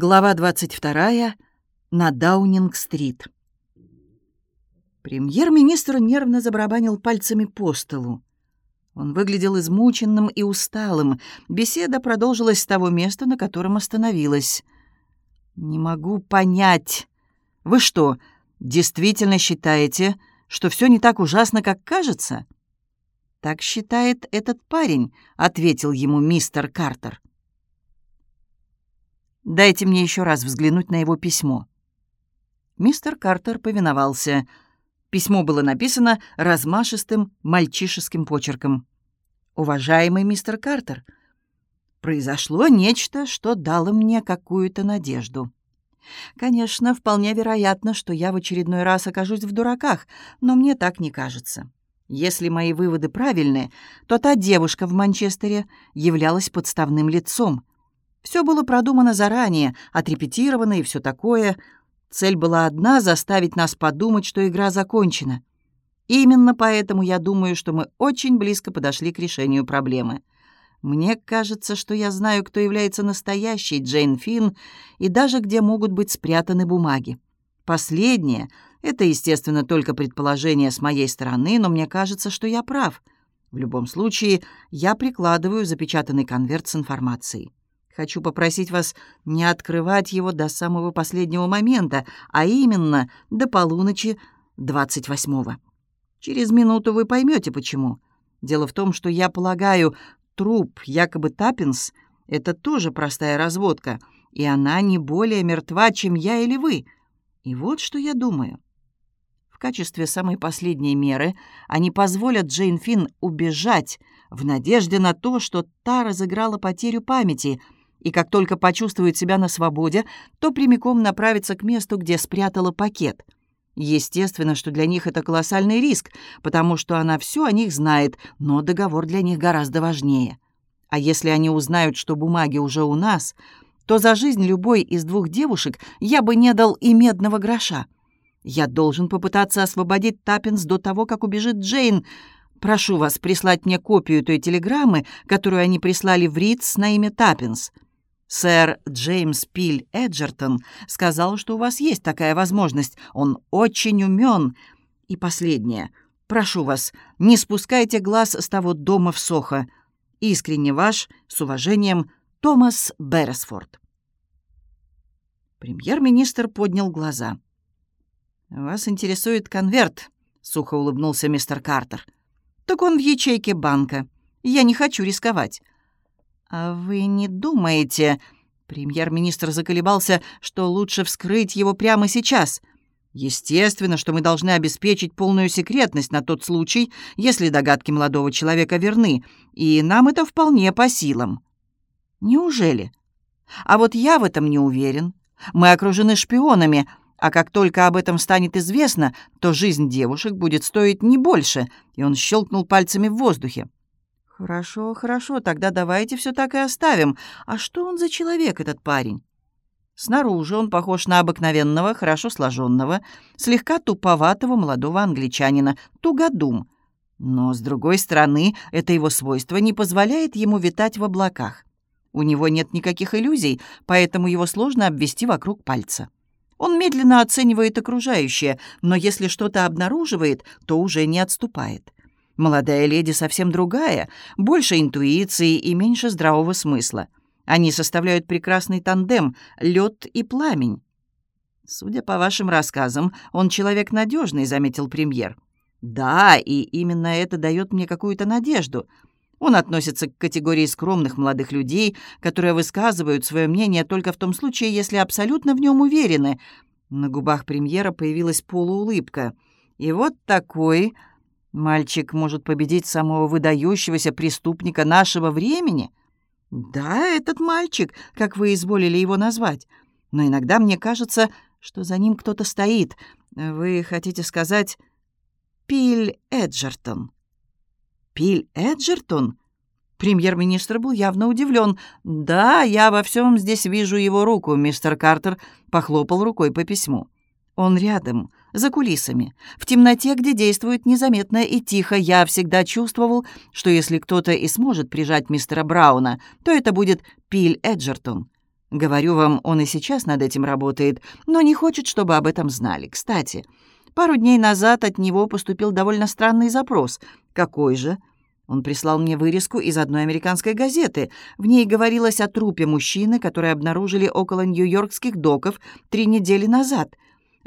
Глава 22. На Даунинг-стрит. Премьер-министр нервно забарабанил пальцами по столу. Он выглядел измученным и усталым. Беседа продолжилась с того места, на котором остановилась. «Не могу понять. Вы что, действительно считаете, что все не так ужасно, как кажется?» «Так считает этот парень», — ответил ему мистер Картер. Дайте мне еще раз взглянуть на его письмо». Мистер Картер повиновался. Письмо было написано размашистым мальчишеским почерком. «Уважаемый мистер Картер, произошло нечто, что дало мне какую-то надежду. Конечно, вполне вероятно, что я в очередной раз окажусь в дураках, но мне так не кажется. Если мои выводы правильны, то та девушка в Манчестере являлась подставным лицом — все было продумано заранее, отрепетировано и все такое. Цель была одна — заставить нас подумать, что игра закончена. Именно поэтому я думаю, что мы очень близко подошли к решению проблемы. Мне кажется, что я знаю, кто является настоящей Джейн Финн и даже где могут быть спрятаны бумаги. Последнее — это, естественно, только предположение с моей стороны, но мне кажется, что я прав. В любом случае, я прикладываю запечатанный конверт с информацией. Хочу попросить вас не открывать его до самого последнего момента, а именно до полуночи 28-го. Через минуту вы поймете, почему. Дело в том, что я полагаю, труп якобы Таппинс — это тоже простая разводка, и она не более мертва, чем я или вы. И вот что я думаю. В качестве самой последней меры они позволят Джейн Финн убежать в надежде на то, что та разыграла потерю памяти — и как только почувствует себя на свободе, то прямиком направится к месту, где спрятала пакет. Естественно, что для них это колоссальный риск, потому что она все о них знает, но договор для них гораздо важнее. А если они узнают, что бумаги уже у нас, то за жизнь любой из двух девушек я бы не дал и медного гроша. Я должен попытаться освободить Таппенс до того, как убежит Джейн, Прошу вас прислать мне копию той телеграммы, которую они прислали в Риц на имя Таппенс. Сэр Джеймс Пиль Эджертон сказал, что у вас есть такая возможность. Он очень умен. И последнее. Прошу вас, не спускайте глаз с того дома в Сохо. Искренне ваш, с уважением, Томас Берресфорд. Премьер-министр поднял глаза. «Вас интересует конверт», — сухо улыбнулся мистер Картер. «Так он в ячейке банка. Я не хочу рисковать. «А вы не думаете...» Премьер-министр заколебался, что лучше вскрыть его прямо сейчас. Естественно, что мы должны обеспечить полную секретность на тот случай, если догадки молодого человека верны, и нам это вполне по силам. Неужели? А вот я в этом не уверен. Мы окружены шпионами, а как только об этом станет известно, то жизнь девушек будет стоить не больше, и он щелкнул пальцами в воздухе. «Хорошо, хорошо, тогда давайте все так и оставим. А что он за человек, этот парень?» Снаружи он похож на обыкновенного, хорошо сложенного, слегка туповатого молодого англичанина, тугодум. Но, с другой стороны, это его свойство не позволяет ему витать в облаках. У него нет никаких иллюзий, поэтому его сложно обвести вокруг пальца. Он медленно оценивает окружающее, но если что-то обнаруживает, то уже не отступает. Молодая леди совсем другая, больше интуиции и меньше здравого смысла. Они составляют прекрасный тандем — лед и пламень. «Судя по вашим рассказам, он человек надежный», — заметил премьер. «Да, и именно это дает мне какую-то надежду. Он относится к категории скромных молодых людей, которые высказывают свое мнение только в том случае, если абсолютно в нем уверены». На губах премьера появилась полуулыбка. «И вот такой Мальчик может победить самого выдающегося преступника нашего времени? Да, этот мальчик, как вы изволили его назвать. Но иногда мне кажется, что за ним кто-то стоит. Вы хотите сказать Пиль Эджертон? Пиль Эджертон? Премьер-министр был явно удивлен. «Да, я во всем здесь вижу его руку», — мистер Картер похлопал рукой по письму. «Он рядом за кулисами. В темноте, где действует незаметно и тихо, я всегда чувствовал, что если кто-то и сможет прижать мистера Брауна, то это будет Пиль Эджертон. Говорю вам, он и сейчас над этим работает, но не хочет, чтобы об этом знали. Кстати, пару дней назад от него поступил довольно странный запрос. Какой же? Он прислал мне вырезку из одной американской газеты. В ней говорилось о трупе мужчины, который обнаружили около нью-йоркских доков три недели назад.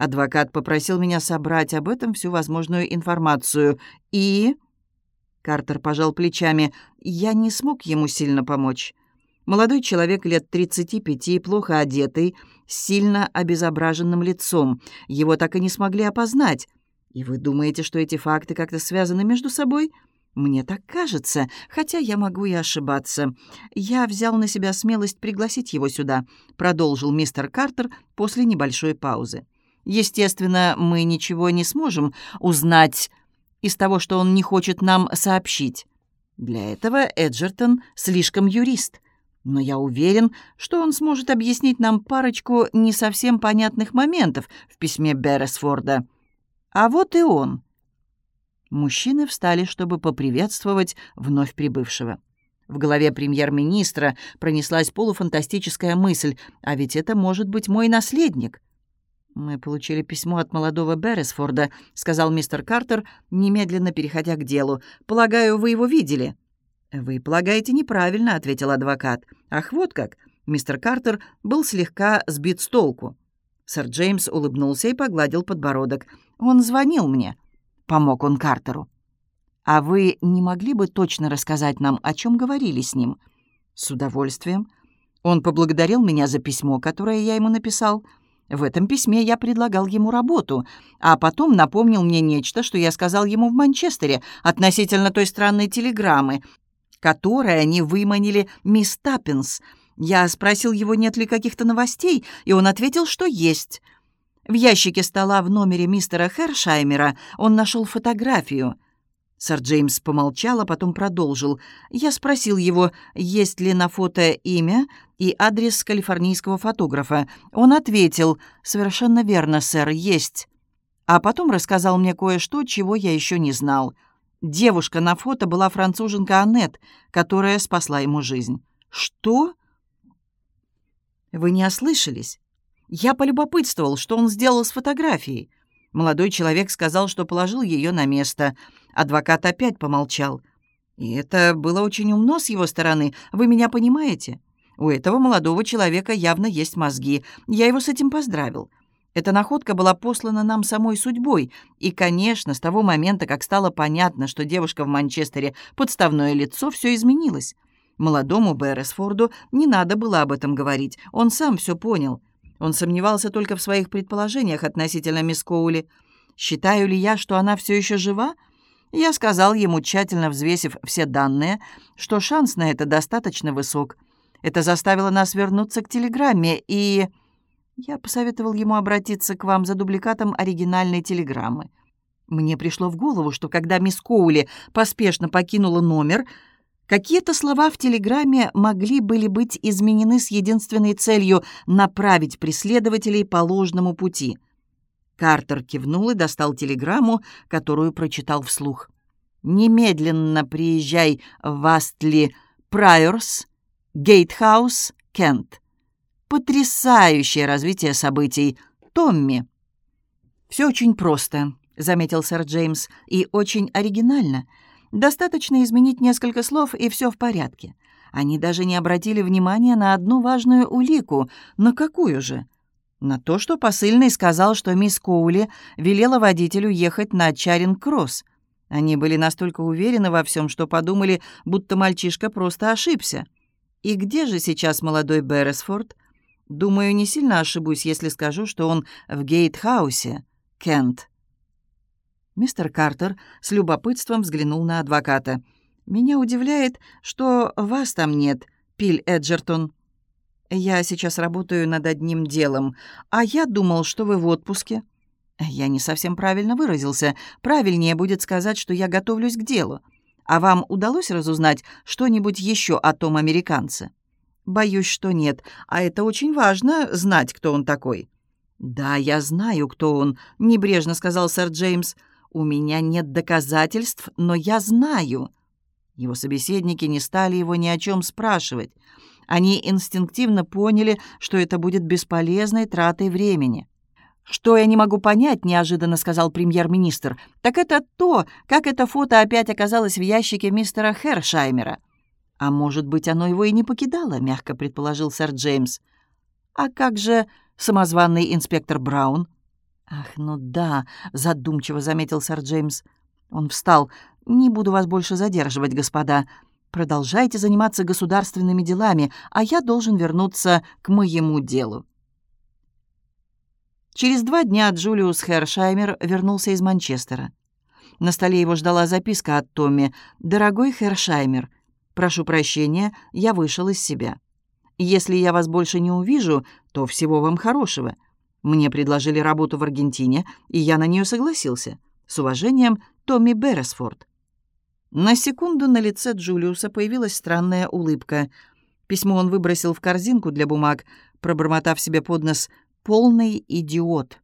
Адвокат попросил меня собрать об этом всю возможную информацию. И... Картер пожал плечами. Я не смог ему сильно помочь. Молодой человек лет 35, плохо одетый, с сильно обезображенным лицом. Его так и не смогли опознать. И вы думаете, что эти факты как-то связаны между собой? Мне так кажется, хотя я могу и ошибаться. Я взял на себя смелость пригласить его сюда, продолжил мистер Картер после небольшой паузы. Естественно, мы ничего не сможем узнать из того, что он не хочет нам сообщить. Для этого Эджертон слишком юрист — но я уверен, что он сможет объяснить нам парочку не совсем понятных моментов в письме Берресфорда. А вот и он. Мужчины встали, чтобы поприветствовать вновь прибывшего. В голове премьер-министра пронеслась полуфантастическая мысль, а ведь это может быть мой наследник. «Мы получили письмо от молодого Берресфорда», — сказал мистер Картер, немедленно переходя к делу. «Полагаю, вы его видели?» «Вы полагаете неправильно», — ответил адвокат. «Ах, вот как!» Мистер Картер был слегка сбит с толку. Сэр Джеймс улыбнулся и погладил подбородок. «Он звонил мне». Помог он Картеру. «А вы не могли бы точно рассказать нам, о чем говорили с ним?» «С удовольствием. Он поблагодарил меня за письмо, которое я ему написал. В этом письме я предлагал ему работу, а потом напомнил мне нечто, что я сказал ему в Манчестере относительно той странной телеграммы, которой они выманили мисс Таппинс. Я спросил его, нет ли каких-то новостей, и он ответил, что есть. В ящике стола в номере мистера Хершаймера он нашел фотографию. Сэр Джеймс помолчал, а потом продолжил. Я спросил его, есть ли на фото имя и адрес калифорнийского фотографа. Он ответил, «Совершенно верно, сэр, есть». А потом рассказал мне кое-что, чего я еще не знал — Девушка на фото была француженка Аннет, которая спасла ему жизнь. «Что?» «Вы не ослышались? Я полюбопытствовал, что он сделал с фотографией. Молодой человек сказал, что положил ее на место. Адвокат опять помолчал. И это было очень умно с его стороны, вы меня понимаете? У этого молодого человека явно есть мозги. Я его с этим поздравил. Эта находка была послана нам самой судьбой, и, конечно, с того момента, как стало понятно, что девушка в Манчестере — подставное лицо, все изменилось. Молодому Берресфорду не надо было об этом говорить, он сам все понял. Он сомневался только в своих предположениях относительно мисс Коули. «Считаю ли я, что она все еще жива?» Я сказал ему, тщательно взвесив все данные, что шанс на это достаточно высок. Это заставило нас вернуться к телеграмме, и... Я посоветовал ему обратиться к вам за дубликатом оригинальной телеграммы. Мне пришло в голову, что когда мисс Коули поспешно покинула номер, какие-то слова в телеграмме могли были быть изменены с единственной целью направить преследователей по ложному пути. Картер кивнул и достал телеграмму, которую прочитал вслух. «Немедленно приезжай в Астли Прайорс, Гейтхаус, Кент. Потрясающее развитие событий. Томми. «Все очень просто», — заметил сэр Джеймс, — «и очень оригинально. Достаточно изменить несколько слов, и все в порядке. Они даже не обратили внимания на одну важную улику. На какую же?» На то, что посыльный сказал, что мисс Коули велела водителю ехать на Чаринг-Кросс. Они были настолько уверены во всем, что подумали, будто мальчишка просто ошибся. И где же сейчас молодой Берресфорд? Думаю, не сильно ошибусь, если скажу, что он в Гейтхаусе, Кент. Мистер Картер с любопытством взглянул на адвоката. «Меня удивляет, что вас там нет, Пиль Эджертон. Я сейчас работаю над одним делом, а я думал, что вы в отпуске». «Я не совсем правильно выразился. Правильнее будет сказать, что я готовлюсь к делу. А вам удалось разузнать что-нибудь еще о том американце?» «Боюсь, что нет. А это очень важно, знать, кто он такой». «Да, я знаю, кто он», — небрежно сказал сэр Джеймс. «У меня нет доказательств, но я знаю». Его собеседники не стали его ни о чем спрашивать. Они инстинктивно поняли, что это будет бесполезной тратой времени. «Что я не могу понять», — неожиданно сказал премьер-министр, «так это то, как это фото опять оказалось в ящике мистера Хершаймера». «А может быть, оно его и не покидало», — мягко предположил сэр Джеймс. «А как же самозванный инспектор Браун?» «Ах, ну да», — задумчиво заметил сэр Джеймс. Он встал. «Не буду вас больше задерживать, господа. Продолжайте заниматься государственными делами, а я должен вернуться к моему делу». Через два дня Джулиус Хершаймер вернулся из Манчестера. На столе его ждала записка от Томми. «Дорогой Хершаймер, прошу прощения, я вышел из себя. Если я вас больше не увижу, то всего вам хорошего. Мне предложили работу в Аргентине, и я на нее согласился. С уважением, Томми Берресфорд». На секунду на лице Джулиуса появилась странная улыбка. Письмо он выбросил в корзинку для бумаг, пробормотав себе под нос полный идиот.